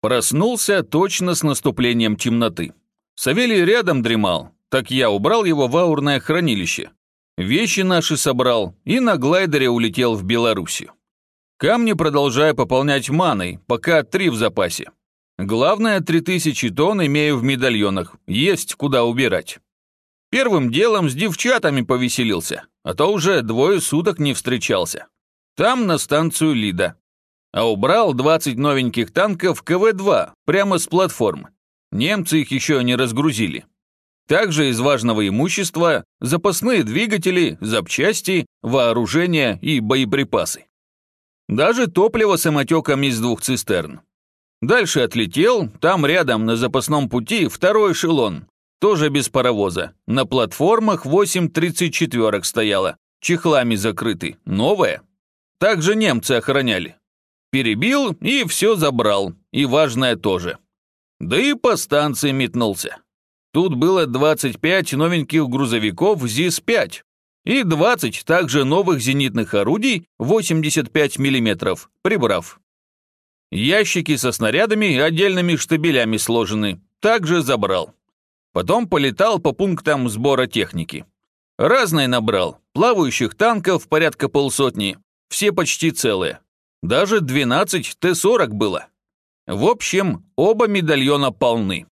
Проснулся точно с наступлением темноты. Савелий рядом дремал, так я убрал его в аурное хранилище. Вещи наши собрал и на глайдере улетел в Белоруссию. Камни продолжаю пополнять маной, пока три в запасе. Главное, 3000 тонн имею в медальонах, есть куда убирать. Первым делом с девчатами повеселился, а то уже двое суток не встречался. Там на станцию Лида. А убрал 20 новеньких танков КВ-2 прямо с платформы. Немцы их еще не разгрузили. Также из важного имущества запасные двигатели, запчасти, вооружение и боеприпасы. Даже топливо самотеком из двух цистерн. Дальше отлетел, там рядом на запасном пути второй эшелон, тоже без паровоза. На платформах 8 34 стояло, чехлами закрыты, новая. Также немцы охраняли. Перебил и все забрал, и важное тоже. Да и по станции метнулся. Тут было 25 новеньких грузовиков ЗИС-5, и 20 также новых зенитных орудий 85 мм, прибрав. Ящики со снарядами отдельными штабелями сложены, также забрал. Потом полетал по пунктам сбора техники. Разное набрал, плавающих танков порядка полсотни, все почти целые. Даже 12 Т-40 было. В общем, оба медальона полны.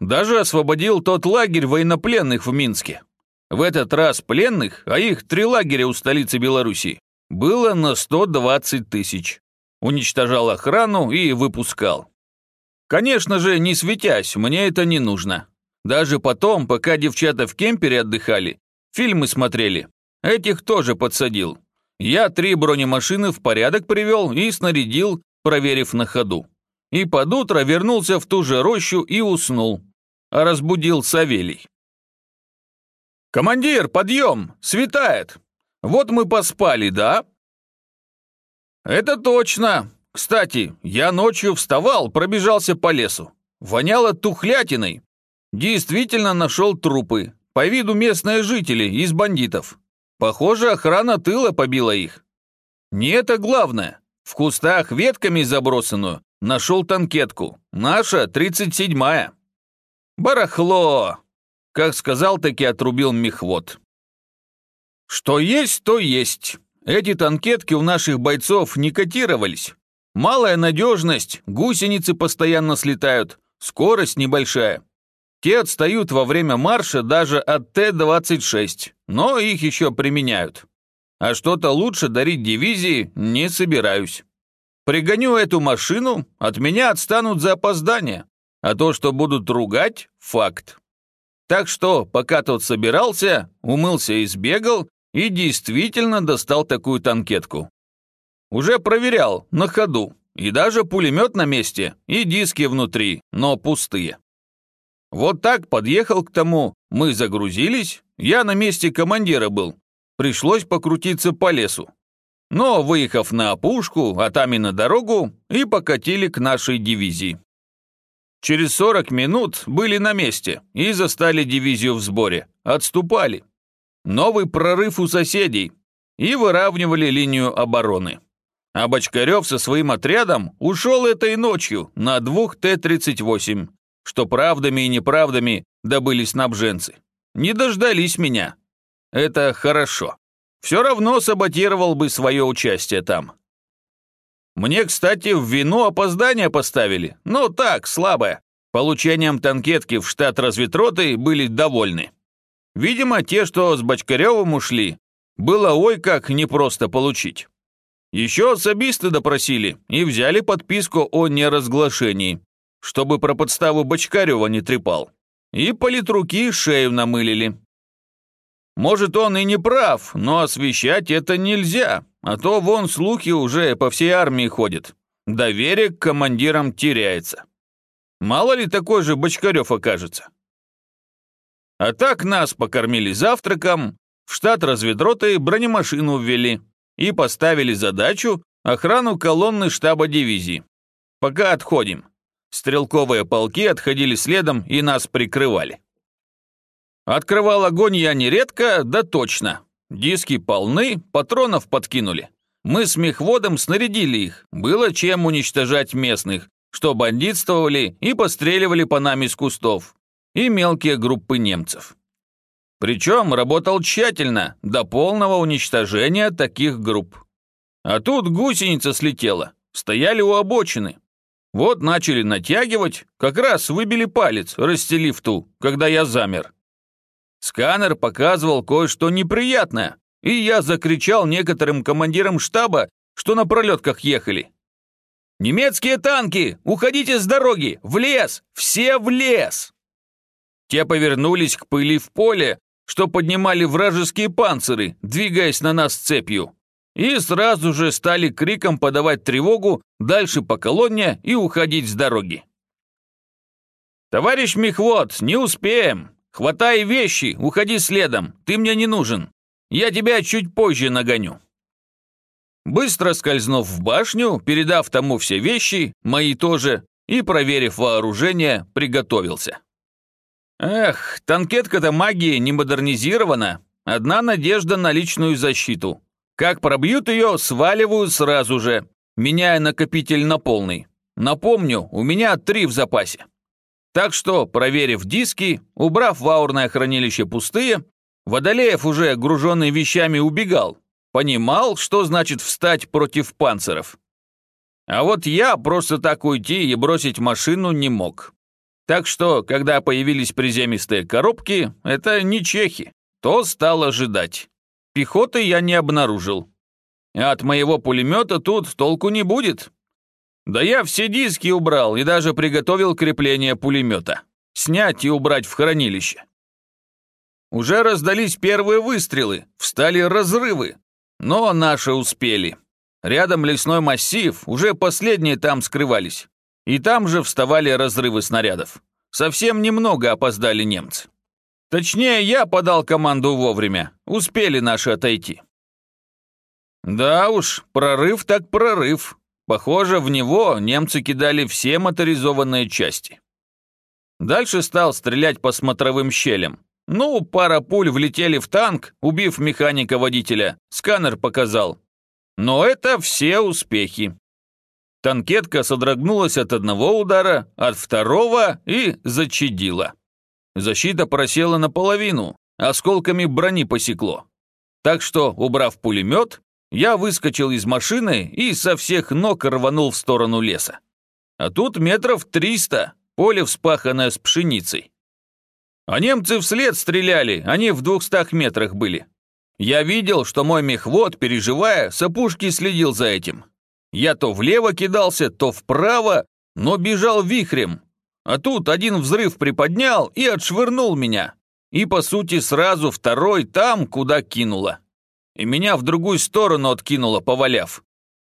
Даже освободил тот лагерь военнопленных в Минске. В этот раз пленных, а их три лагеря у столицы Беларуси, было на 120 тысяч. Уничтожал охрану и выпускал. Конечно же, не светясь, мне это не нужно. Даже потом, пока девчата в кемпере отдыхали, фильмы смотрели, этих тоже подсадил. Я три бронемашины в порядок привел и снарядил, проверив на ходу. И под утро вернулся в ту же рощу и уснул. А разбудил Савелий. «Командир, подъем! Светает! Вот мы поспали, да?» «Это точно! Кстати, я ночью вставал, пробежался по лесу. Воняло тухлятиной. Действительно нашел трупы. По виду местные жители, из бандитов. Похоже, охрана тыла побила их. Не это главное. В кустах ветками забросанную нашел танкетку. Наша, 37-я. Барахло! Как сказал, таки отрубил мехвод. Что есть, то есть. Эти танкетки у наших бойцов не котировались. Малая надежность, гусеницы постоянно слетают, скорость небольшая. Те отстают во время марша даже от Т-26, но их еще применяют. А что-то лучше дарить дивизии не собираюсь. Пригоню эту машину, от меня отстанут за опоздание, а то, что будут ругать – факт. Так что, пока тот собирался, умылся и сбегал, и действительно достал такую танкетку. Уже проверял, на ходу, и даже пулемет на месте, и диски внутри, но пустые. Вот так подъехал к тому, мы загрузились, я на месте командира был. Пришлось покрутиться по лесу. Но, выехав на опушку, а там и на дорогу, и покатили к нашей дивизии. Через 40 минут были на месте и застали дивизию в сборе. Отступали. Новый прорыв у соседей. И выравнивали линию обороны. А Бочкарев со своим отрядом ушел этой ночью на двух Т-38, что правдами и неправдами добыли снабженцы. Не дождались меня. Это хорошо. Все равно саботировал бы свое участие там. Мне, кстати, в вину опоздание поставили, но так, слабое. Получением танкетки в штат разведроты были довольны. Видимо, те, что с Бочкаревым ушли, было ой как непросто получить. Еще особисты допросили и взяли подписку о неразглашении, чтобы про подставу Бочкарева не трепал. И политруки шею намылили. Может, он и не прав, но освещать это нельзя, а то вон слухи уже по всей армии ходят. Доверие к командирам теряется. Мало ли такой же Бочкарев окажется. А так нас покормили завтраком, в штат разведроты бронемашину ввели и поставили задачу охрану колонны штаба дивизии. Пока отходим. Стрелковые полки отходили следом и нас прикрывали. Открывал огонь я нередко, да точно. Диски полны, патронов подкинули. Мы с мехводом снарядили их, было чем уничтожать местных, что бандитствовали и постреливали по нам из кустов, и мелкие группы немцев. Причем работал тщательно, до полного уничтожения таких групп. А тут гусеница слетела, стояли у обочины. Вот начали натягивать, как раз выбили палец, расстелив ту, когда я замер. Сканер показывал кое-что неприятное, и я закричал некоторым командирам штаба, что на пролетках ехали. «Немецкие танки! Уходите с дороги! В лес! Все в лес!» Те повернулись к пыли в поле, что поднимали вражеские панциры, двигаясь на нас цепью. И сразу же стали криком подавать тревогу дальше по колонне и уходить с дороги. «Товарищ Мехвод, не успеем! Хватай вещи, уходи следом, ты мне не нужен. Я тебя чуть позже нагоню». Быстро скользнув в башню, передав тому все вещи, мои тоже, и, проверив вооружение, приготовился. Эх, танкетка-то магии не модернизирована. Одна надежда на личную защиту. Как пробьют ее, сваливаю сразу же, меняя накопитель на полный. Напомню, у меня три в запасе. Так что, проверив диски, убрав в аурное хранилище пустые, Водолеев, уже груженный вещами, убегал. Понимал, что значит встать против панциров. А вот я просто так уйти и бросить машину не мог. Так что, когда появились приземистые коробки, это не чехи, то стал ожидать. Пехоты я не обнаружил. От моего пулемета тут толку не будет. Да я все диски убрал и даже приготовил крепление пулемета. Снять и убрать в хранилище. Уже раздались первые выстрелы, встали разрывы. Но наши успели. Рядом лесной массив, уже последние там скрывались. И там же вставали разрывы снарядов. Совсем немного опоздали немцы. Точнее, я подал команду вовремя. Успели наши отойти. Да уж, прорыв так прорыв. Похоже, в него немцы кидали все моторизованные части. Дальше стал стрелять по смотровым щелям. Ну, пара пуль влетели в танк, убив механика-водителя. Сканер показал. Но это все успехи. Танкетка содрогнулась от одного удара, от второго и зачадила. Защита просела наполовину, осколками брони посекло. Так что, убрав пулемет, я выскочил из машины и со всех ног рванул в сторону леса. А тут метров триста, поле вспаханное с пшеницей. А немцы вслед стреляли, они в двухстах метрах были. Я видел, что мой мехвод, переживая, с опушки следил за этим. Я то влево кидался, то вправо, но бежал вихрем. А тут один взрыв приподнял и отшвырнул меня. И, по сути, сразу второй там, куда кинуло. И меня в другую сторону откинуло, поваляв.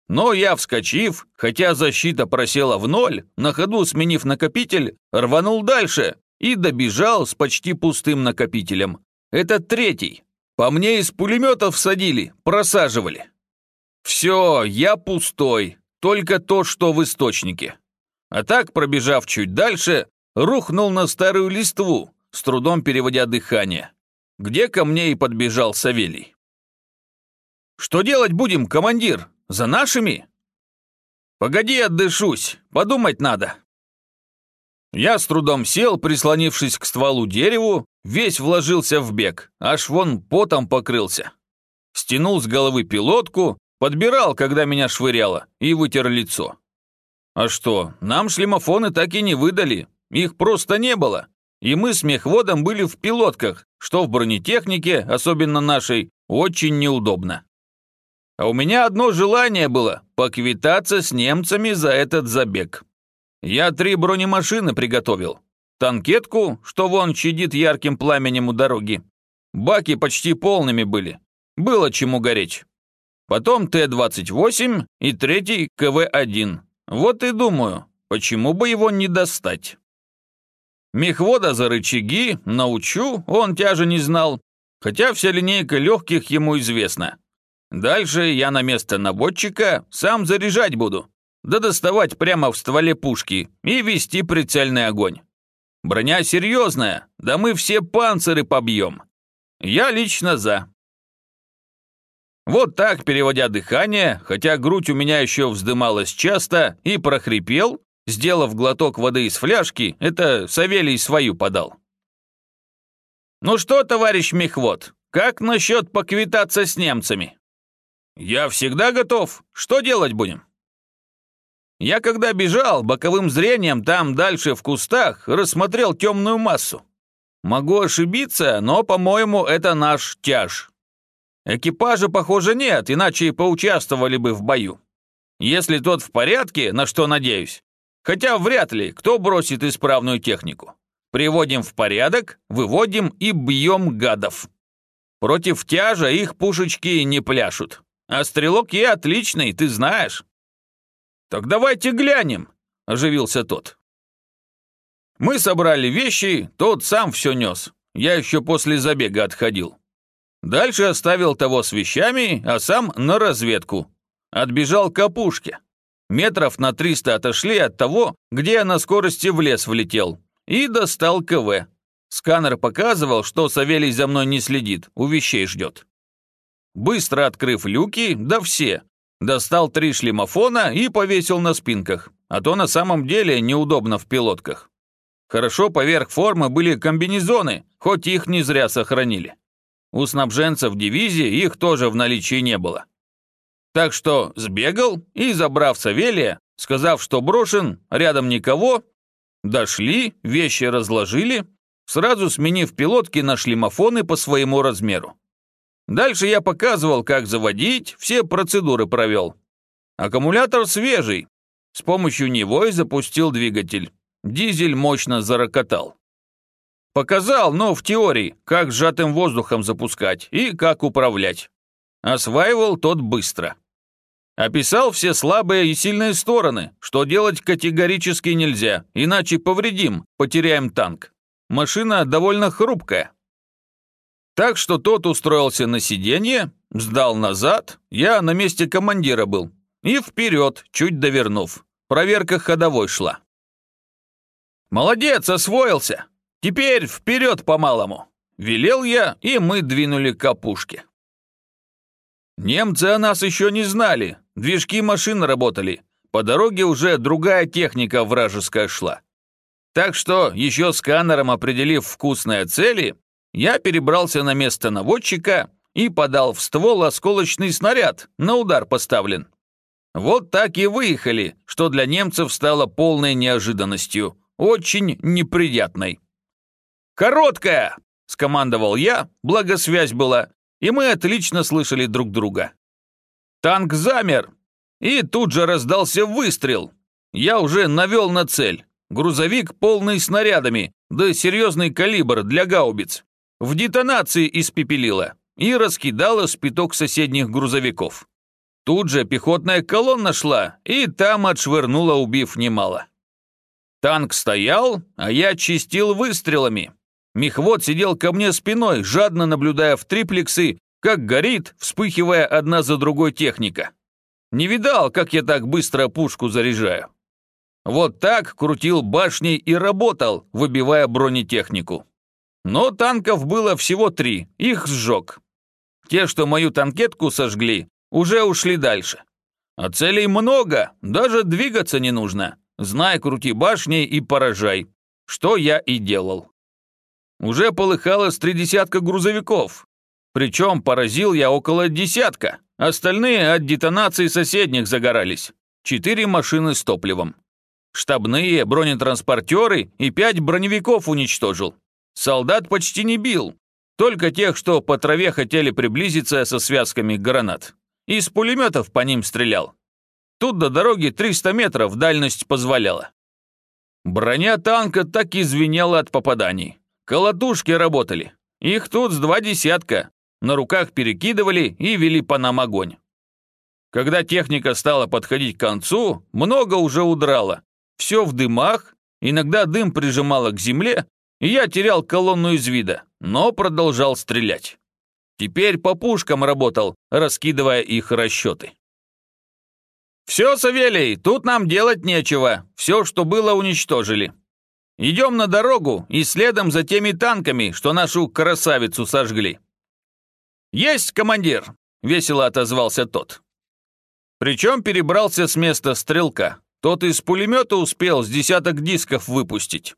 Но я, вскочив, хотя защита просела в ноль, на ходу сменив накопитель, рванул дальше и добежал с почти пустым накопителем. Это третий. По мне из пулеметов садили, просаживали. «Все, я пустой, только то, что в источнике». А так, пробежав чуть дальше, рухнул на старую листву, с трудом переводя дыхание, где ко мне и подбежал Савелий. «Что делать будем, командир? За нашими?» «Погоди, отдышусь, подумать надо». Я с трудом сел, прислонившись к стволу дереву, весь вложился в бег, аж вон потом покрылся. Стянул с головы пилотку, Подбирал, когда меня швыряло, и вытер лицо. А что, нам шлемофоны так и не выдали, их просто не было. И мы с мехводом были в пилотках, что в бронетехнике, особенно нашей, очень неудобно. А у меня одно желание было – поквитаться с немцами за этот забег. Я три бронемашины приготовил. Танкетку, что вон чадит ярким пламенем у дороги. Баки почти полными были. Было чему гореть потом Т-28 и третий КВ-1. Вот и думаю, почему бы его не достать. Мехвода за рычаги научу, он тяжи не знал, хотя вся линейка легких ему известна. Дальше я на место наводчика сам заряжать буду, да доставать прямо в стволе пушки и вести прицельный огонь. Броня серьезная, да мы все панциры побьем. Я лично за. Вот так, переводя дыхание, хотя грудь у меня еще вздымалась часто, и прохрипел, Сделав глоток воды из фляжки, это Савелий свою подал. «Ну что, товарищ Мехвод, как насчет поквитаться с немцами?» «Я всегда готов. Что делать будем?» Я когда бежал, боковым зрением там дальше в кустах рассмотрел темную массу. Могу ошибиться, но, по-моему, это наш тяж. Экипажа, похоже, нет, иначе поучаствовали бы в бою. Если тот в порядке, на что надеюсь, хотя вряд ли, кто бросит исправную технику. Приводим в порядок, выводим и бьем гадов. Против тяжа их пушечки не пляшут. А стрелок я отличный, ты знаешь. Так давайте глянем, оживился тот. Мы собрали вещи, тот сам все нес. Я еще после забега отходил. Дальше оставил того с вещами, а сам на разведку. Отбежал к опушке. Метров на 300 отошли от того, где я на скорости в лес влетел. И достал КВ. Сканер показывал, что Савелий за мной не следит, у вещей ждет. Быстро открыв люки, да все, достал три шлемофона и повесил на спинках, а то на самом деле неудобно в пилотках. Хорошо поверх формы были комбинезоны, хоть их не зря сохранили. У снабженцев дивизии их тоже в наличии не было. Так что сбегал и, забрав Савелия, сказав, что брошен, рядом никого, дошли, вещи разложили, сразу сменив пилотки на шлемофоны по своему размеру. Дальше я показывал, как заводить, все процедуры провел. Аккумулятор свежий. С помощью него и запустил двигатель. Дизель мощно зарокотал. Показал, но в теории, как сжатым воздухом запускать и как управлять. Осваивал тот быстро. Описал все слабые и сильные стороны, что делать категорически нельзя, иначе повредим, потеряем танк. Машина довольно хрупкая. Так что тот устроился на сиденье, сдал назад, я на месте командира был, и вперед, чуть довернув. Проверка ходовой шла. «Молодец, освоился!» Теперь вперед по-малому!» Велел я, и мы двинули к опушке. Немцы о нас еще не знали, движки машин работали. По дороге уже другая техника вражеская шла. Так что, еще сканером определив вкусные цели, я перебрался на место наводчика и подал в ствол осколочный снаряд, на удар поставлен. Вот так и выехали, что для немцев стало полной неожиданностью, очень неприятной. «Короткая!» – скомандовал я, благо связь была, и мы отлично слышали друг друга. Танк замер, и тут же раздался выстрел. Я уже навел на цель. Грузовик полный снарядами, да серьезный калибр для гаубиц. В детонации испепелило и раскидало спиток соседних грузовиков. Тут же пехотная колонна шла, и там отшвырнула, убив немало. Танк стоял, а я чистил выстрелами. Мехвод сидел ко мне спиной, жадно наблюдая в триплексы, как горит, вспыхивая одна за другой техника. Не видал, как я так быстро пушку заряжаю. Вот так крутил башней и работал, выбивая бронетехнику. Но танков было всего три, их сжег. Те, что мою танкетку сожгли, уже ушли дальше. А целей много, даже двигаться не нужно. Знай, крути башней и поражай. Что я и делал. Уже полыхало с три десятка грузовиков. Причем поразил я около десятка. Остальные от детонации соседних загорались. Четыре машины с топливом. Штабные, бронетранспортеры и пять броневиков уничтожил. Солдат почти не бил. Только тех, что по траве хотели приблизиться со связками гранат. Из пулеметов по ним стрелял. Тут до дороги 300 метров дальность позволяла. Броня танка так и от попаданий. Колотушки работали. Их тут с два десятка. На руках перекидывали и вели по нам огонь. Когда техника стала подходить к концу, много уже удрало. Все в дымах, иногда дым прижимало к земле, и я терял колонну из вида, но продолжал стрелять. Теперь по пушкам работал, раскидывая их расчеты. «Все, Савелий, тут нам делать нечего. Все, что было, уничтожили. Идем на дорогу и следом за теми танками, что нашу красавицу сожгли». «Есть, командир!» — весело отозвался тот. Причем перебрался с места стрелка. тот из пулемета успел с десяток дисков выпустить.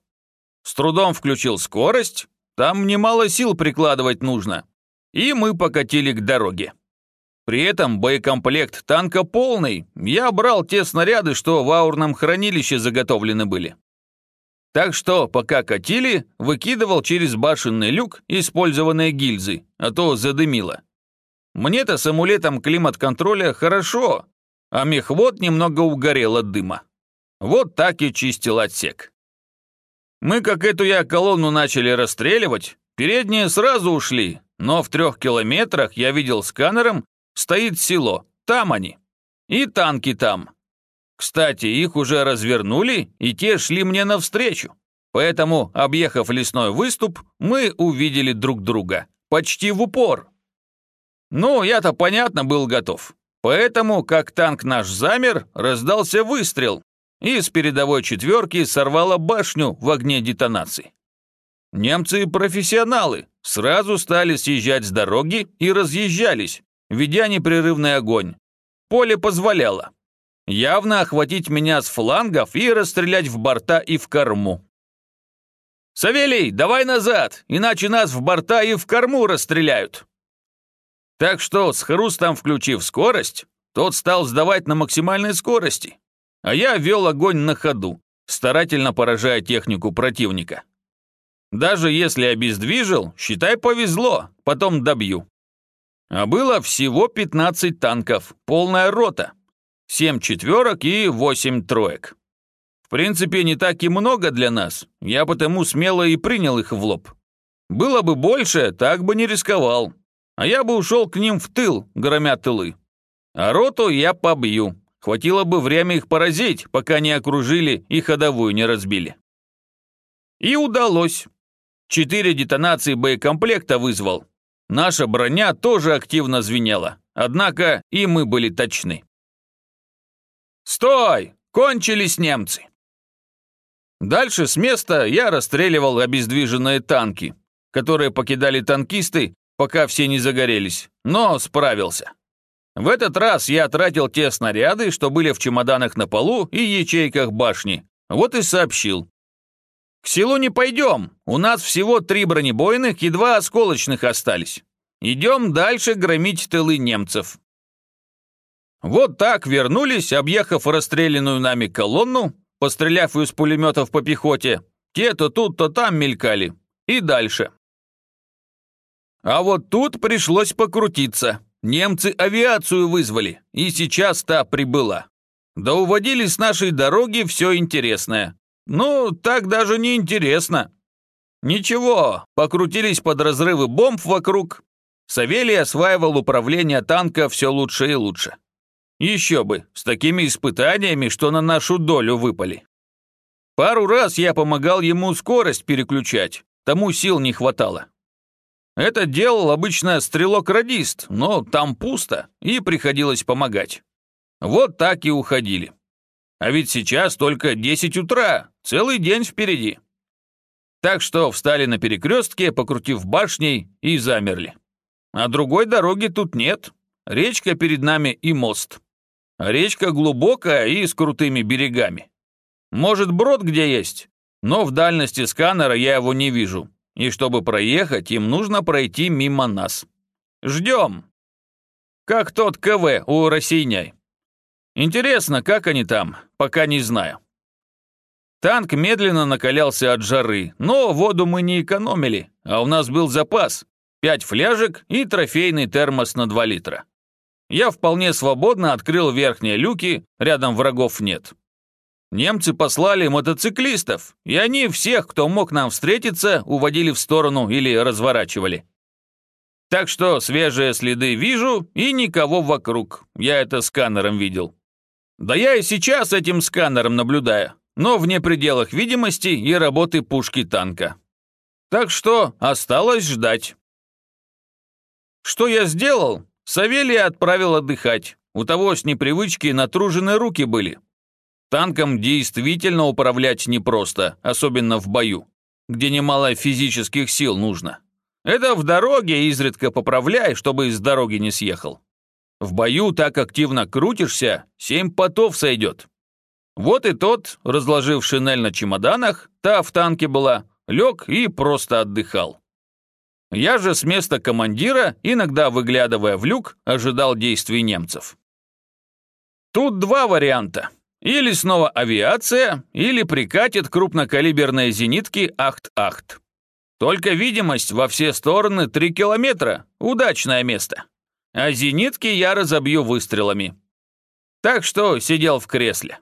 С трудом включил скорость, там немало сил прикладывать нужно. И мы покатили к дороге. При этом боекомплект танка полный. Я брал те снаряды, что в аурном хранилище заготовлены были. Так что, пока катили, выкидывал через башенный люк использованные гильзы, а то задымило. Мне-то с амулетом климат-контроля хорошо, а мехвод немного угорел от дыма. Вот так и чистил отсек. Мы, как эту я колонну начали расстреливать, передние сразу ушли, но в трех километрах я видел сканером, стоит село, там они. И танки там. Кстати, их уже развернули, и те шли мне навстречу. Поэтому, объехав лесной выступ, мы увидели друг друга. Почти в упор. Ну, я-то, понятно, был готов. Поэтому, как танк наш замер, раздался выстрел, и с передовой четверки сорвало башню в огне детонации. Немцы профессионалы, сразу стали съезжать с дороги и разъезжались, ведя непрерывный огонь. Поле позволяло. Явно охватить меня с флангов и расстрелять в борта и в корму. «Савелий, давай назад, иначе нас в борта и в корму расстреляют!» Так что, с хрустом включив скорость, тот стал сдавать на максимальной скорости, а я вел огонь на ходу, старательно поражая технику противника. Даже если обездвижил, считай повезло, потом добью. А было всего 15 танков, полная рота. 7 четверок и 8 троек. В принципе, не так и много для нас, я потому смело и принял их в лоб. Было бы больше, так бы не рисковал. А я бы ушел к ним в тыл, громя тылы. А роту я побью, Хватило бы время их поразить, пока не окружили и ходовую не разбили. И удалось. Четыре детонации боекомплекта вызвал. Наша броня тоже активно звенела, однако и мы были точны. «Стой! Кончились немцы!» Дальше с места я расстреливал обездвиженные танки, которые покидали танкисты, пока все не загорелись, но справился. В этот раз я тратил те снаряды, что были в чемоданах на полу и ячейках башни. Вот и сообщил. «К селу не пойдем. У нас всего три бронебойных и два осколочных остались. Идем дальше громить тылы немцев». Вот так вернулись, объехав расстрелянную нами колонну, постреляв из пулеметов по пехоте. Те то тут, то там мелькали. И дальше. А вот тут пришлось покрутиться. Немцы авиацию вызвали, и сейчас та прибыла. Да уводили с нашей дороги все интересное. Ну, так даже не интересно. Ничего, покрутились под разрывы бомб вокруг. Савелий осваивал управление танка все лучше и лучше. Еще бы, с такими испытаниями, что на нашу долю выпали. Пару раз я помогал ему скорость переключать, тому сил не хватало. Это делал обычно стрелок-радист, но там пусто, и приходилось помогать. Вот так и уходили. А ведь сейчас только 10 утра, целый день впереди. Так что встали на перекрестке, покрутив башней, и замерли. А другой дороги тут нет. Речка перед нами и мост. Речка глубокая и с крутыми берегами. Может, брод где есть, но в дальности сканера я его не вижу, и чтобы проехать, им нужно пройти мимо нас. Ждем. Как тот КВ у Российняй. Интересно, как они там, пока не знаю. Танк медленно накалялся от жары, но воду мы не экономили, а у нас был запас. Пять фляжек и трофейный термос на 2 литра. Я вполне свободно открыл верхние люки, рядом врагов нет. Немцы послали мотоциклистов, и они всех, кто мог нам встретиться, уводили в сторону или разворачивали. Так что свежие следы вижу и никого вокруг. Я это сканером видел. Да я и сейчас этим сканером наблюдаю, но вне пределах видимости и работы пушки танка. Так что осталось ждать. Что я сделал? Савелия отправил отдыхать. У того с непривычки натружены руки были, Танком действительно управлять непросто, особенно в бою, где немало физических сил нужно. Это в дороге изредка поправляй, чтобы из дороги не съехал. В бою так активно крутишься, семь потов сойдет. Вот и тот, разложив шинель на чемоданах, та в танке была, лег и просто отдыхал. Я же с места командира, иногда выглядывая в люк, ожидал действий немцев. Тут два варианта. Или снова авиация, или прикатит крупнокалиберные зенитки Ахт-Ахт. Только видимость во все стороны 3 километра. Удачное место. А зенитки я разобью выстрелами. Так что сидел в кресле.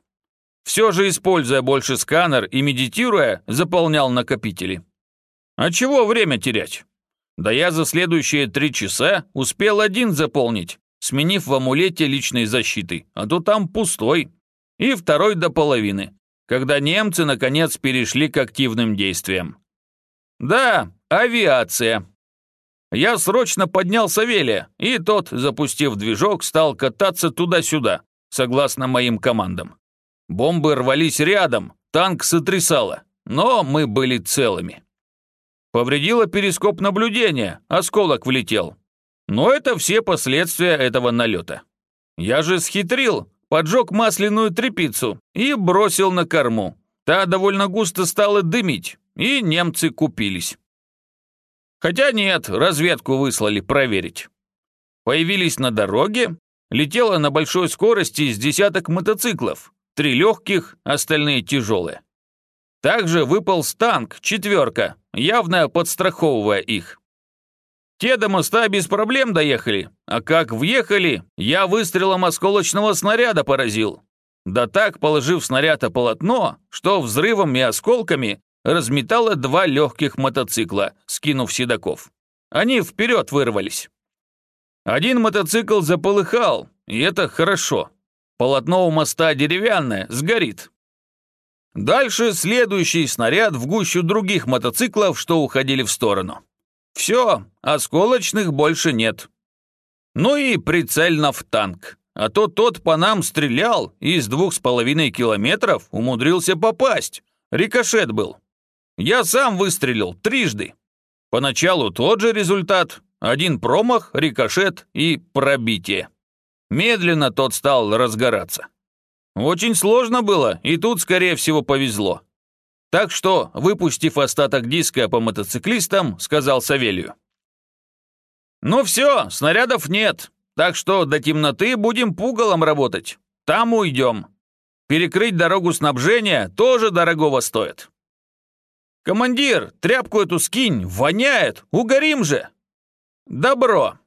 Все же, используя больше сканер и медитируя, заполнял накопители. А чего время терять? Да я за следующие три часа успел один заполнить, сменив в амулете личной защиты, а то там пустой. И второй до половины, когда немцы наконец перешли к активным действиям. Да, авиация. Я срочно поднял Савелия, и тот, запустив движок, стал кататься туда-сюда, согласно моим командам. Бомбы рвались рядом, танк сотрясало, но мы были целыми. Повредило перископ наблюдения, осколок влетел. Но это все последствия этого налета. Я же схитрил, поджег масляную трепицу и бросил на корму. Та довольно густо стала дымить, и немцы купились. Хотя нет, разведку выслали проверить. Появились на дороге, летело на большой скорости с десяток мотоциклов, три легких, остальные тяжелые. Также выпал танк, четверка, явно подстраховывая их. Те до моста без проблем доехали, а как въехали, я выстрелом осколочного снаряда поразил. Да так, положив снаряд о полотно, что взрывом и осколками разметало два легких мотоцикла, скинув седаков. Они вперед вырвались. Один мотоцикл заполыхал, и это хорошо. Полотно у моста деревянное, сгорит. Дальше следующий снаряд в гущу других мотоциклов, что уходили в сторону. Все, осколочных больше нет. Ну и прицельно в танк. А то тот по нам стрелял и из двух с половиной километров умудрился попасть. Рикошет был. Я сам выстрелил трижды. Поначалу тот же результат. Один промах, рикошет и пробитие. Медленно тот стал разгораться. Очень сложно было, и тут, скорее всего, повезло. Так что, выпустив остаток диска по мотоциклистам, сказал Савелью. «Ну все, снарядов нет, так что до темноты будем пугалом работать. Там уйдем. Перекрыть дорогу снабжения тоже дорогого стоит». «Командир, тряпку эту скинь, воняет, угорим же!» «Добро!»